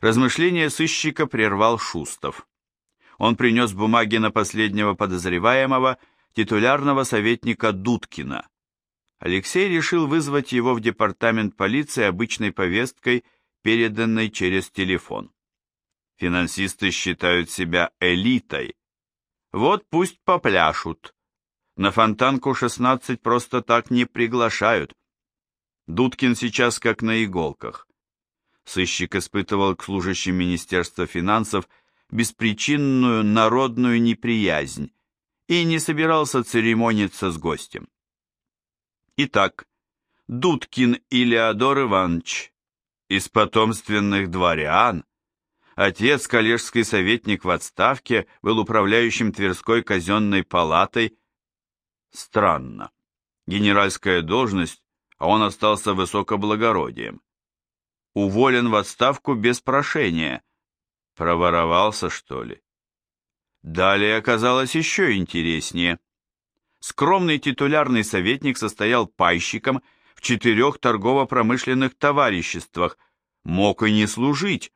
Размышления сыщика прервал Шустов. Он принес бумаги на последнего подозреваемого, титулярного советника Дудкина. Алексей решил вызвать его в департамент полиции обычной повесткой, переданной через телефон. Финансисты считают себя элитой. Вот пусть попляшут. На фонтанку 16 просто так не приглашают. Дудкин сейчас как на иголках. Сыщик испытывал к служащим Министерства финансов беспричинную народную неприязнь и не собирался церемониться с гостем. Итак, Дудкин Илеодор Иванович, из потомственных дворян, отец, коллежский советник в отставке, был управляющим Тверской казенной палатой. Странно. Генеральская должность, а он остался высокоблагородием. Уволен в отставку без прошения. Проворовался, что ли? Далее оказалось еще интереснее. Скромный титулярный советник состоял пайщиком в четырех торгово-промышленных товариществах, мог и не служить,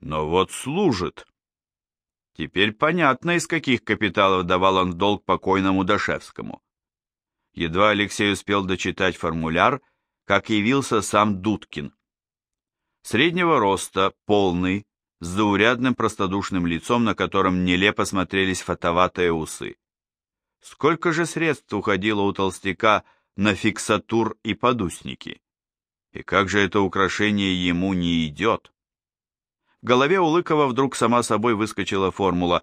но вот служит. Теперь понятно, из каких капиталов давал он долг покойному Дашевскому. Едва Алексей успел дочитать формуляр, как явился сам Дудкин. Среднего роста, полный, с заурядным простодушным лицом, на котором нелепо смотрелись фотоватые усы. Сколько же средств уходило у толстяка на фиксатур и подусники? И как же это украшение ему не идет? В голове у Лыкова вдруг сама собой выскочила формула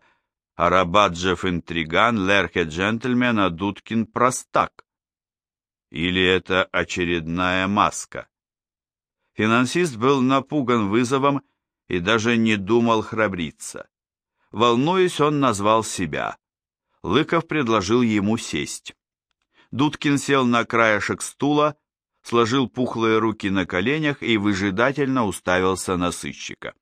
«Арабаджев интриган, Лерхе джентльмен, а Дудкин простак». Или это очередная маска? Финансист был напуган вызовом и даже не думал храбриться. Волнуясь, он назвал себя. Лыков предложил ему сесть. Дудкин сел на краешек стула, сложил пухлые руки на коленях и выжидательно уставился на сыщика.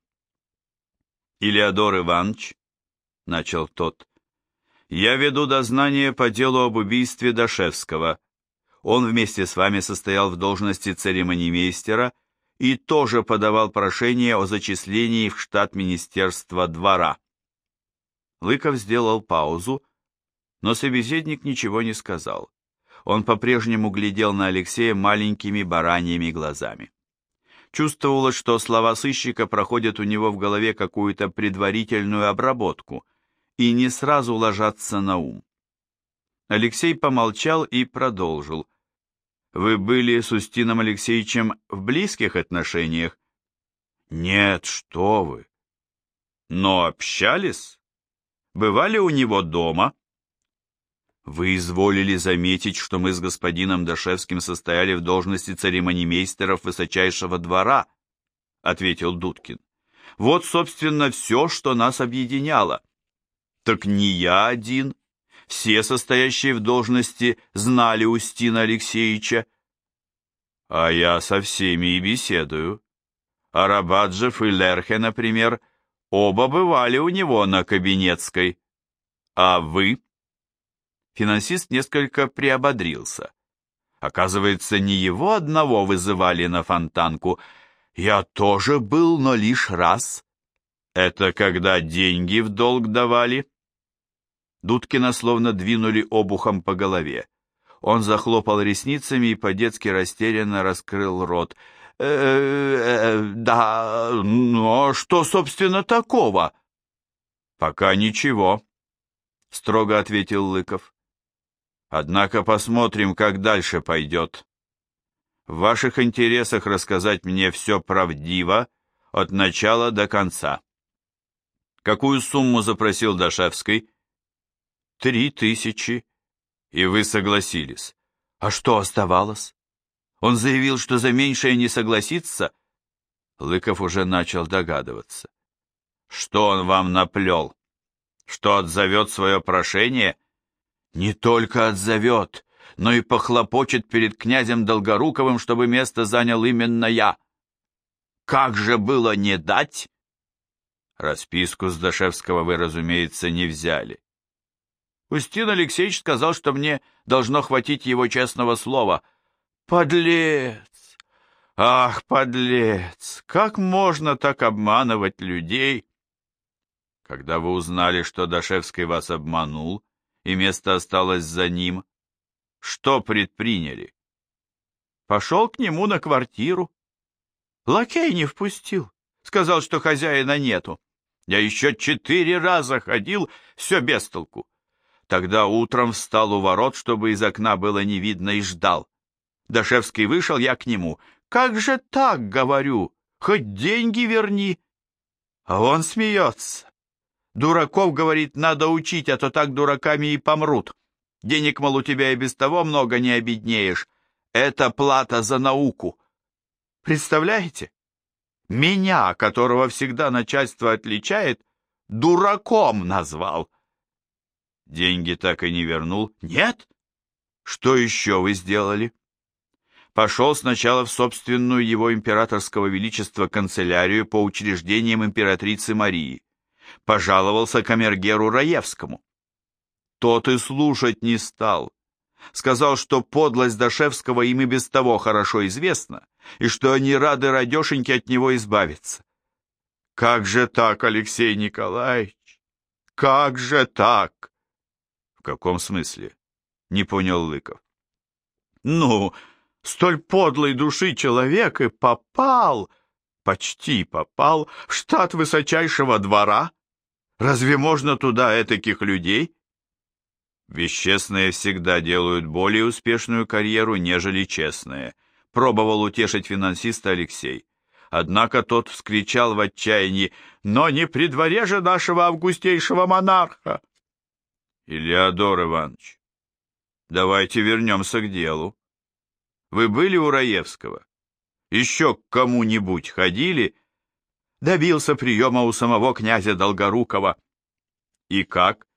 «Илеодор Иванович», — начал тот, — «я веду дознание по делу об убийстве Дашевского. Он вместе с вами состоял в должности церемонимейстера и тоже подавал прошение о зачислении в штат Министерства двора». Лыков сделал паузу, но собеседник ничего не сказал. Он по-прежнему глядел на Алексея маленькими бараньими глазами. Чувствовалось, что слова сыщика проходят у него в голове какую-то предварительную обработку и не сразу ложатся на ум. Алексей помолчал и продолжил. «Вы были с Устином Алексеевичем в близких отношениях?» «Нет, что вы!» «Но общались? Бывали у него дома?» Вы изволили заметить, что мы с господином Дашевским состояли в должности церемонимейстеров высочайшего двора, ответил Дудкин. Вот, собственно, все, что нас объединяло. Так не я один. Все, состоящие в должности, знали Устина Алексеевича. А я со всеми и беседую. Арабаджев и Лерхе, например, оба бывали у него на Кабинетской. А вы? финансист несколько приободрился. Оказывается, не его одного вызывали на фонтанку. Я тоже был, но лишь раз. Это когда деньги в долг давали? Дудкина словно двинули обухом по голове. Он захлопал ресницами и по-детски растерянно раскрыл рот. «Э, -э, -э да, но что, собственно, такого?» «Пока ничего», — строго ответил Лыков. Однако посмотрим, как дальше пойдет. В ваших интересах рассказать мне все правдиво, от начала до конца. Какую сумму запросил Дашевский? Три тысячи. И вы согласились. А что оставалось? Он заявил, что за меньшее не согласится. Лыков уже начал догадываться. Что он вам наплел? Что отзовет свое прошение? не только отзовет, но и похлопочет перед князем Долгоруковым, чтобы место занял именно я. Как же было не дать? Расписку с Дашевского вы, разумеется, не взяли. Устин Алексеевич сказал, что мне должно хватить его честного слова. Подлец! Ах, подлец, как можно так обманывать людей? Когда вы узнали, что Дашевский вас обманул, и место осталось за ним, что предприняли? Пошел к нему на квартиру. Лакей не впустил. Сказал, что хозяина нету. Я еще четыре раза ходил, все без толку. Тогда утром встал у ворот, чтобы из окна было не видно, и ждал. Дашевский вышел, я к нему. «Как же так?» — говорю. «Хоть деньги верни». А он смеется. Дураков, говорит, надо учить, а то так дураками и помрут. Денег, мол, у тебя и без того много не обеднеешь. Это плата за науку. Представляете? Меня, которого всегда начальство отличает, дураком назвал. Деньги так и не вернул? Нет? Что еще вы сделали? Пошел сначала в собственную его императорского величества канцелярию по учреждениям императрицы Марии. Пожаловался камергеру Раевскому. Тот и слушать не стал. Сказал, что подлость Дашевского им и без того хорошо известна, и что они рады радешеньки от него избавиться. Как же так, Алексей Николаевич? Как же так? Каком смысле? Не понял Лыков. Ну, столь подлой души человек и попал, почти попал, в штат высочайшего двора. Разве можно туда этаких людей? Бесчестные всегда делают более успешную карьеру, нежели честные, пробовал утешить финансиста Алексей. Однако тот вскричал в отчаянии, «Но не при дворе же нашего августейшего монарха!» «Илеодор Иванович, давайте вернемся к делу. Вы были у Раевского? Еще к кому-нибудь ходили?» Добился приема у самого князя Долгорукова. «И как?»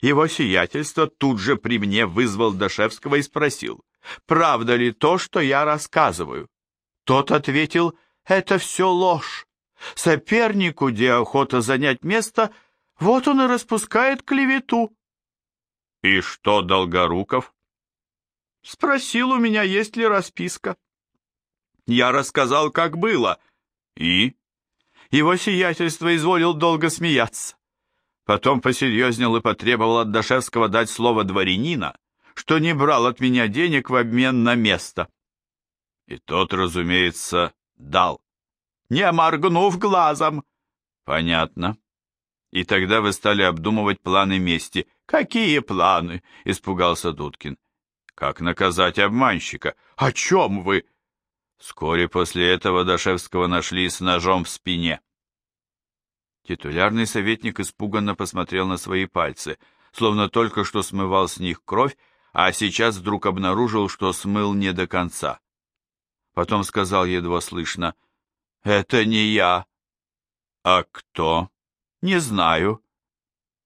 Его сиятельство тут же при мне вызвал Дашевского и спросил, правда ли то, что я рассказываю. Тот ответил, это все ложь. Сопернику, где охота занять место, вот он и распускает клевету. И что, Долгоруков? Спросил у меня, есть ли расписка. Я рассказал, как было. И? Его сиятельство изволил долго смеяться. Потом посерьезнел и потребовал от Дашевского дать слово дворянина, что не брал от меня денег в обмен на место. И тот, разумеется, дал. Не моргнув глазом. Понятно. И тогда вы стали обдумывать планы мести. Какие планы? Испугался Дудкин. Как наказать обманщика? О чем вы? Вскоре после этого Дашевского нашли с ножом в спине. Титулярный советник испуганно посмотрел на свои пальцы, словно только что смывал с них кровь, а сейчас вдруг обнаружил, что смыл не до конца. Потом сказал едва слышно, «Это не я». «А кто?» «Не знаю».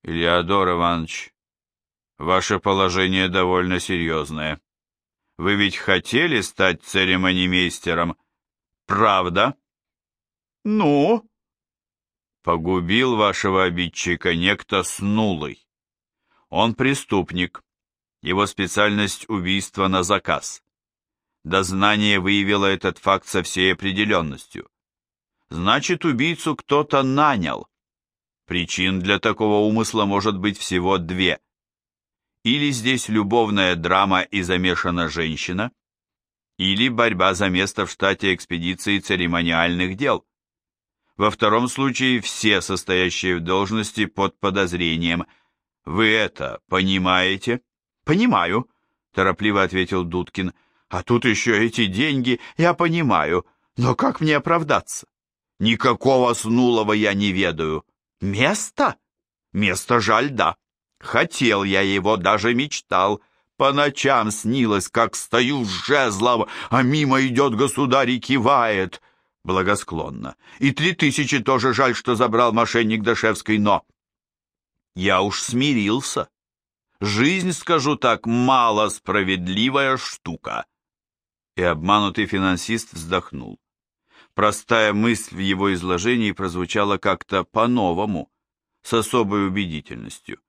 «Илеодор Иванович, ваше положение довольно серьезное. Вы ведь хотели стать церемонимейстером, правда?» «Ну?» Погубил вашего обидчика некто Снулый. Он преступник. Его специальность убийство на заказ. Дознание выявило этот факт со всей определенностью. Значит, убийцу кто-то нанял. Причин для такого умысла может быть всего две. Или здесь любовная драма и замешана женщина, или борьба за место в штате экспедиции церемониальных дел. Во втором случае все состоящие в должности под подозрением. Вы это понимаете? Понимаю, торопливо ответил Дудкин. А тут еще эти деньги, я понимаю. Но как мне оправдаться? Никакого снулого я не ведаю. Место? Место жаль, да. Хотел я его, даже мечтал. По ночам снилось, как стою с жезлом, а мимо идет государь и кивает — благосклонно. И три тысячи тоже жаль, что забрал мошенник Дашевской, но... Я уж смирился. Жизнь, скажу так, мало справедливая штука. И обманутый финансист вздохнул. Простая мысль в его изложении прозвучала как-то по-новому, с особой убедительностью.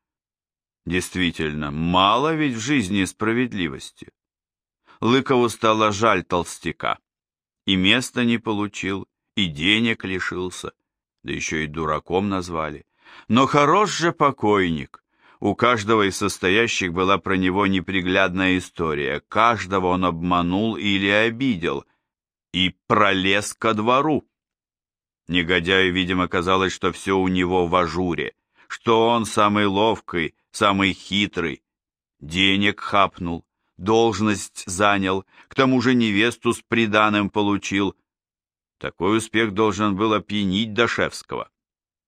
Действительно, мало ведь в жизни справедливости. Лыкову стало жаль толстяка И места не получил, и денег лишился, да еще и дураком назвали. Но хорош же покойник. У каждого из состоящих была про него неприглядная история. Каждого он обманул или обидел. И пролез ко двору. Негодяю, видимо, казалось, что все у него в ажуре, что он самый ловкий, самый хитрый. Денег хапнул, должность занял, к тому же невесту с приданым получил. Такой успех должен был опьянить Дашевского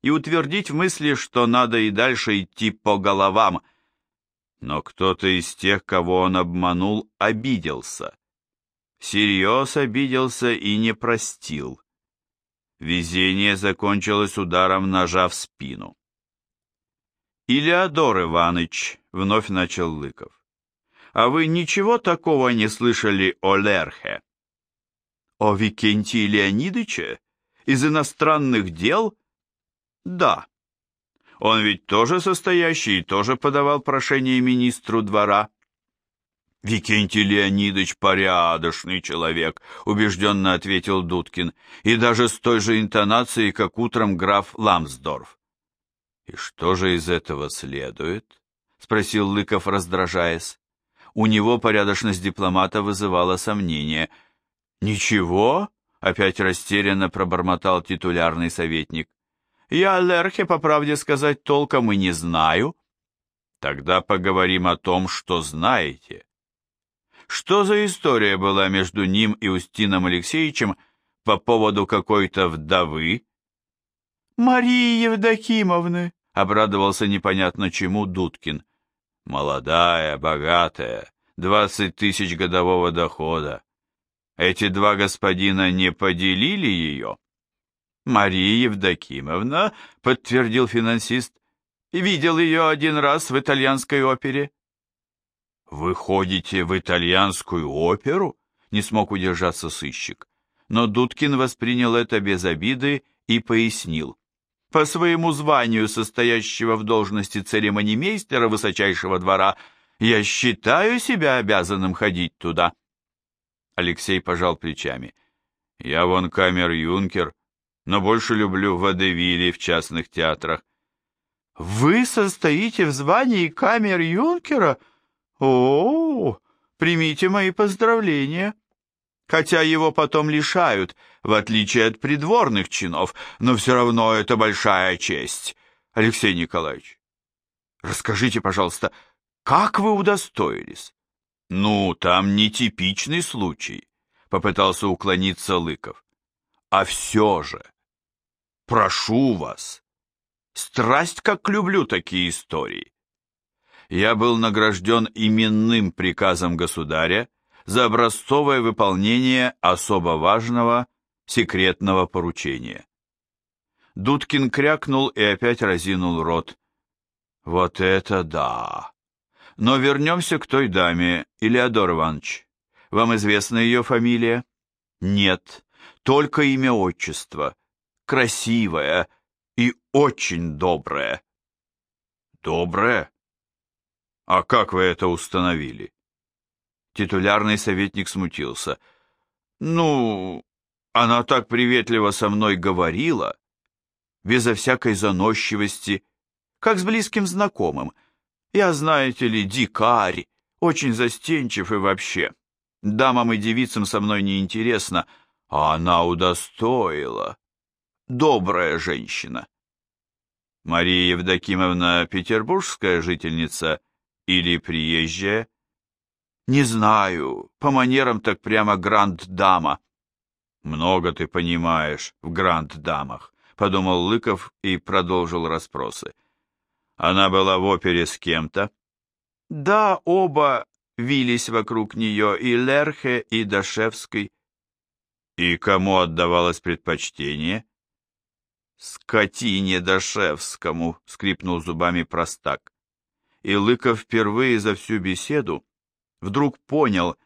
и утвердить в мысли, что надо и дальше идти по головам. Но кто-то из тех, кого он обманул, обиделся. Всерьез обиделся и не простил. Везение закончилось ударом ножа в спину. «Илеодор Иваныч», — вновь начал Лыков, — «а вы ничего такого не слышали о Лерхе?» «О Викентии Леонидыче? Из иностранных дел?» «Да. Он ведь тоже состоящий и тоже подавал прошение министру двора». «Викентий Леонидович порядочный человек», — убежденно ответил Дудкин, и даже с той же интонацией, как утром граф Ламсдорф. «И что же из этого следует?» — спросил Лыков, раздражаясь. У него порядочность дипломата вызывала сомнения. «Ничего?» — опять растерянно пробормотал титулярный советник. «Я Лерхе, по правде сказать, толком и не знаю». «Тогда поговорим о том, что знаете». Что за история была между ним и Устином Алексеевичем по поводу какой-то вдовы? «Марии Евдокимовны», — обрадовался непонятно чему Дудкин. «Молодая, богатая, двадцать тысяч годового дохода. Эти два господина не поделили ее?» «Мария Евдокимовна», — подтвердил финансист, — «видел ее один раз в итальянской опере». «Вы ходите в итальянскую оперу?» — не смог удержаться сыщик. Но Дудкин воспринял это без обиды и пояснил. «По своему званию, состоящего в должности церемонимейстера высочайшего двора, я считаю себя обязанным ходить туда». Алексей пожал плечами. «Я вон камер-юнкер, но больше люблю водевили в частных театрах». «Вы состоите в звании камер-юнкера?» О, примите мои поздравления. Хотя его потом лишают, в отличие от придворных чинов, но все равно это большая честь. Алексей Николаевич, расскажите, пожалуйста, как вы удостоились? Ну, там нетипичный случай, попытался уклониться Лыков. А все же, прошу вас, страсть как люблю такие истории я был награжден именным приказом государя за образцовое выполнение особо важного секретного поручения. Дудкин крякнул и опять разинул рот. Вот это да! Но вернемся к той даме, Илеодор Иванович. Вам известна ее фамилия? Нет, только имя отчество. Красивая и очень добрая. Добрая? «А как вы это установили?» Титулярный советник смутился. «Ну, она так приветливо со мной говорила, безо всякой заносчивости, как с близким знакомым. Я, знаете ли, дикарь, очень застенчив и вообще. Дамам и девицам со мной не интересно, а она удостоила. Добрая женщина». Мария Евдокимовна петербургская жительница или приезжая? Не знаю, по манерам так прямо гранд-дама. Много ты понимаешь в гранд-дамах, подумал Лыков и продолжил расспросы. Она была в опере с кем-то? Да, оба вились вокруг нее, и Лерхе, и Дашевский. И кому отдавалось предпочтение? «Скотине Дашевскому!» — скрипнул зубами простак и Лыков впервые за всю беседу вдруг понял,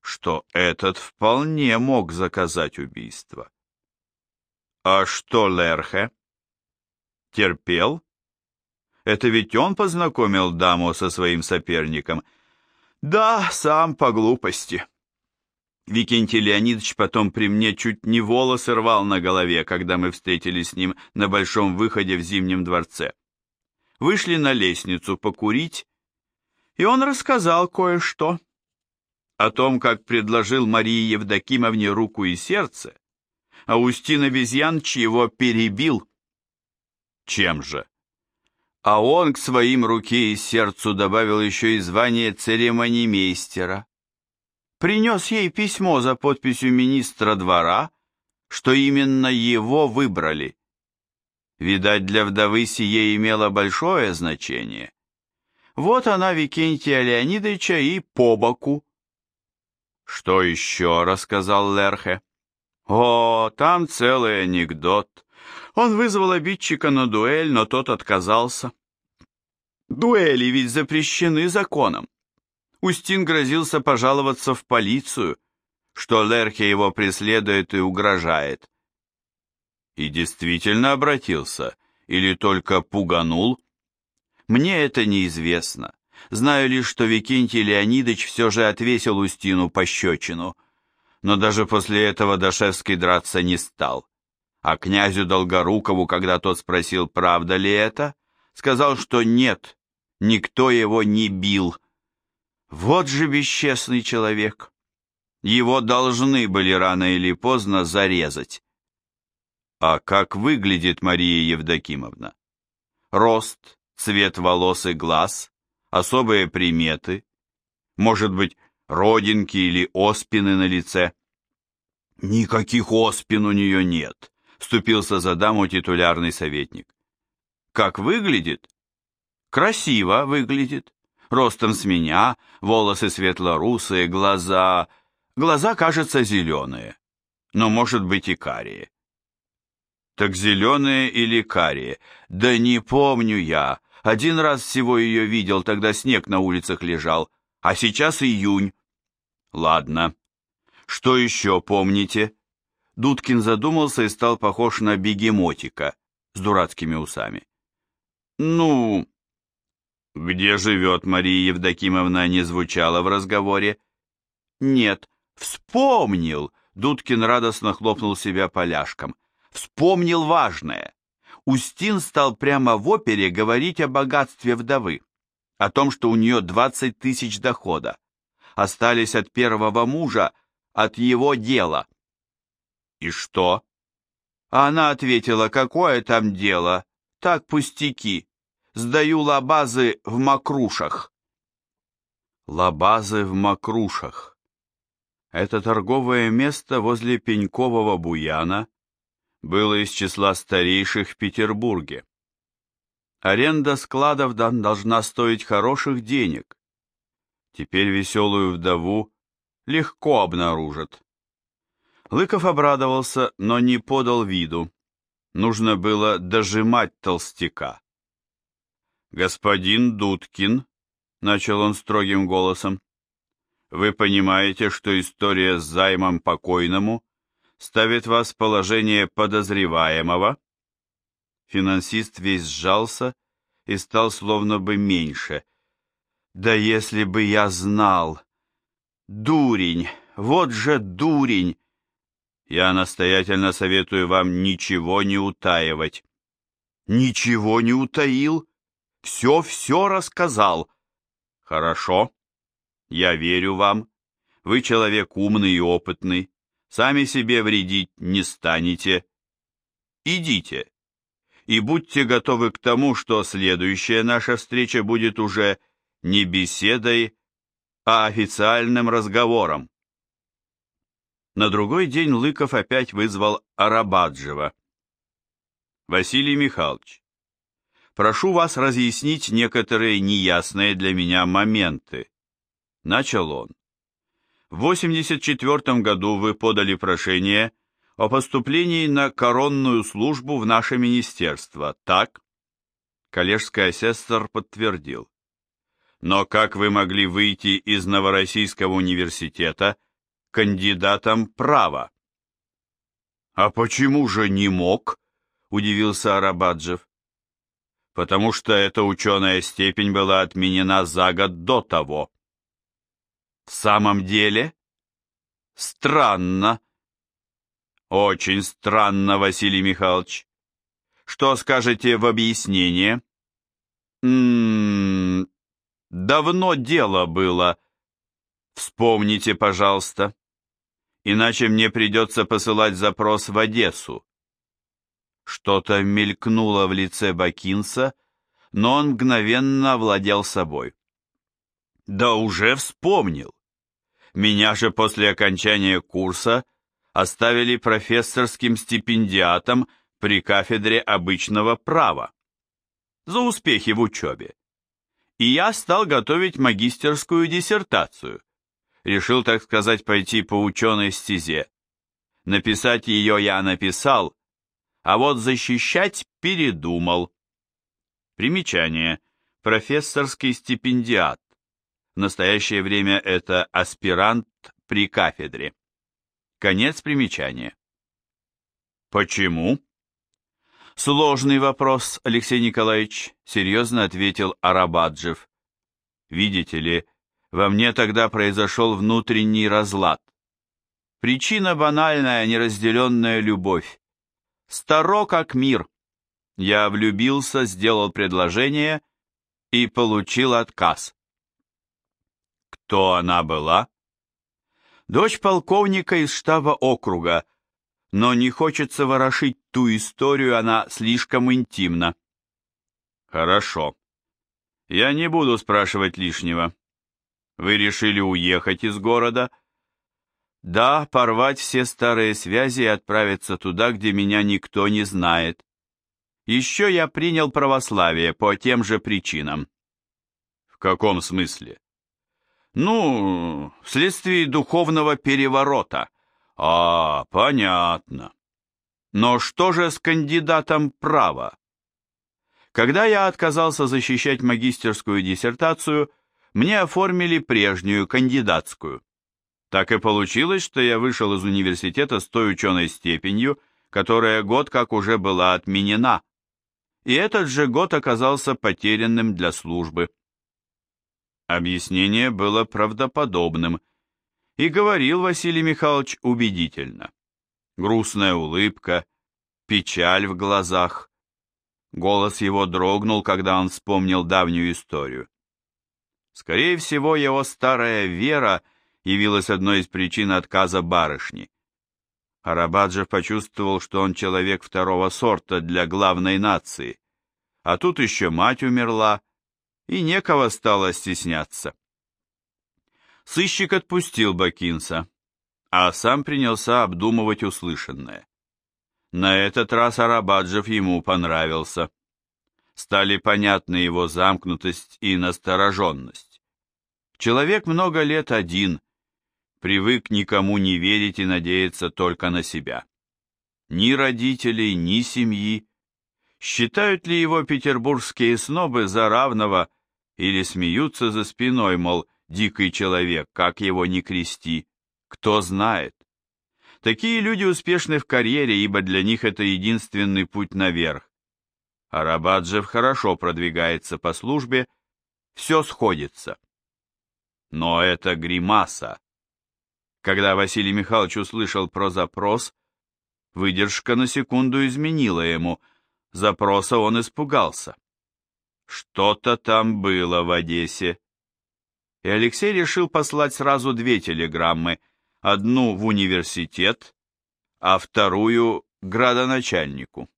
что этот вполне мог заказать убийство. А что Лерхе? Терпел? Это ведь он познакомил даму со своим соперником. Да, сам по глупости. Викентий Леонидович потом при мне чуть не волосы рвал на голове, когда мы встретились с ним на большом выходе в Зимнем дворце. Вышли на лестницу покурить, и он рассказал кое-что о том, как предложил Марии Евдокимовне руку и сердце, а Устин Обезьянч его перебил. Чем же? А он к своим руке и сердцу добавил еще и звание церемонимейстера. Принес ей письмо за подписью министра двора, что именно его выбрали. Видать, для вдовы сие имело большое значение. Вот она Викентия Леонидовича и по боку. «Что еще?» — рассказал Лерхе. «О, там целый анекдот. Он вызвал обидчика на дуэль, но тот отказался. Дуэли ведь запрещены законом. Устин грозился пожаловаться в полицию, что Лерхе его преследует и угрожает. И действительно обратился, или только пуганул? Мне это неизвестно. Знаю лишь, что Викентий Леонидович все же отвесил Устину пощечину. Но даже после этого Дашевский драться не стал. А князю Долгорукову, когда тот спросил, правда ли это, сказал, что нет, никто его не бил. Вот же бесчестный человек. Его должны были рано или поздно зарезать. А как выглядит Мария Евдокимовна? Рост, цвет волос и глаз, особые приметы, может быть, родинки или оспины на лице. Никаких оспин у нее нет, вступился за даму титулярный советник. Как выглядит? Красиво выглядит. Ростом с меня, волосы светло-русые, глаза... Глаза, кажется, зеленые, но может быть и карие. Так зеленые или карие? Да не помню я. Один раз всего ее видел, тогда снег на улицах лежал, а сейчас июнь. Ладно. Что еще помните? Дудкин задумался и стал похож на бегемотика с дурацкими усами. Ну, где живет Мария Евдокимовна, не звучало в разговоре. Нет, вспомнил. Дудкин радостно хлопнул себя поляшком. Вспомнил важное. Устин стал прямо в опере говорить о богатстве вдовы, о том, что у нее 20 тысяч дохода. Остались от первого мужа, от его дела. И что? А она ответила, какое там дело, так пустяки сдаю лабазы в Макрушах. Лабазы в Макрушах. Это торговое место возле Пенькового буяна было из числа старейших в Петербурге. Аренда складов должна стоить хороших денег. Теперь веселую вдову легко обнаружат. Лыков обрадовался, но не подал виду. Нужно было дожимать толстяка. «Господин Дудкин», — начал он строгим голосом, — «вы понимаете, что история с займом покойному ставит вас в положение подозреваемого?» Финансист весь сжался и стал словно бы меньше. «Да если бы я знал! Дурень! Вот же дурень! Я настоятельно советую вам ничего не утаивать». «Ничего не утаил?» все-все рассказал. Хорошо, я верю вам. Вы человек умный и опытный. Сами себе вредить не станете. Идите. И будьте готовы к тому, что следующая наша встреча будет уже не беседой, а официальным разговором. На другой день Лыков опять вызвал Арабаджева. Василий Михайлович, прошу вас разъяснить некоторые неясные для меня моменты. Начал он. В 84 году вы подали прошение о поступлении на коронную службу в наше министерство, так? Коллежский асессор подтвердил. Но как вы могли выйти из Новороссийского университета кандидатом права? А почему же не мог? Удивился Арабаджев потому что эта ученая степень была отменена за год до того. В самом деле? Странно. Очень странно, Василий Михайлович. Что скажете в объяснение? М -м -м, давно дело было. Вспомните, пожалуйста. Иначе мне придется посылать запрос в Одессу. Что-то мелькнуло в лице Бакинса, но он мгновенно овладел собой. Да уже вспомнил. Меня же после окончания курса оставили профессорским стипендиатом при кафедре обычного права за успехи в учебе. И я стал готовить магистерскую диссертацию. Решил, так сказать, пойти по ученой стезе. Написать ее я написал, а вот защищать передумал. Примечание. Профессорский стипендиат. В настоящее время это аспирант при кафедре. Конец примечания. Почему? Сложный вопрос, Алексей Николаевич, серьезно ответил Арабаджев. Видите ли, во мне тогда произошел внутренний разлад. Причина банальная, неразделенная любовь. Старо как мир. Я влюбился, сделал предложение и получил отказ. Кто она была? Дочь полковника из штаба округа, но не хочется ворошить ту историю, она слишком интимна. Хорошо. Я не буду спрашивать лишнего. Вы решили уехать из города? Да, порвать все старые связи и отправиться туда, где меня никто не знает. Еще я принял православие по тем же причинам. В каком смысле? Ну, вследствие духовного переворота. А, понятно. Но что же с кандидатом права? Когда я отказался защищать магистерскую диссертацию, мне оформили прежнюю, кандидатскую. Так и получилось, что я вышел из университета с той ученой степенью, которая год как уже была отменена. И этот же год оказался потерянным для службы. Объяснение было правдоподобным, и говорил Василий Михайлович убедительно. Грустная улыбка, печаль в глазах. Голос его дрогнул, когда он вспомнил давнюю историю. Скорее всего, его старая вера явилась одной из причин отказа барышни. Арабаджев почувствовал, что он человек второго сорта для главной нации, а тут еще мать умерла, и некого стало стесняться. Сыщик отпустил Бакинса, а сам принялся обдумывать услышанное. На этот раз Арабаджев ему понравился стали понятны его замкнутость и настороженность. Человек много лет один, привык никому не верить и надеяться только на себя. Ни родителей, ни семьи. Считают ли его петербургские снобы за равного или смеются за спиной, мол, дикий человек, как его ни крести, кто знает. Такие люди успешны в карьере, ибо для них это единственный путь наверх. Арабаджев хорошо продвигается по службе, все сходится. Но это гримаса. Когда Василий Михайлович услышал про запрос, выдержка на секунду изменила ему. Запроса он испугался. Что-то там было в Одессе. И Алексей решил послать сразу две телеграммы, одну в университет, а вторую градоначальнику.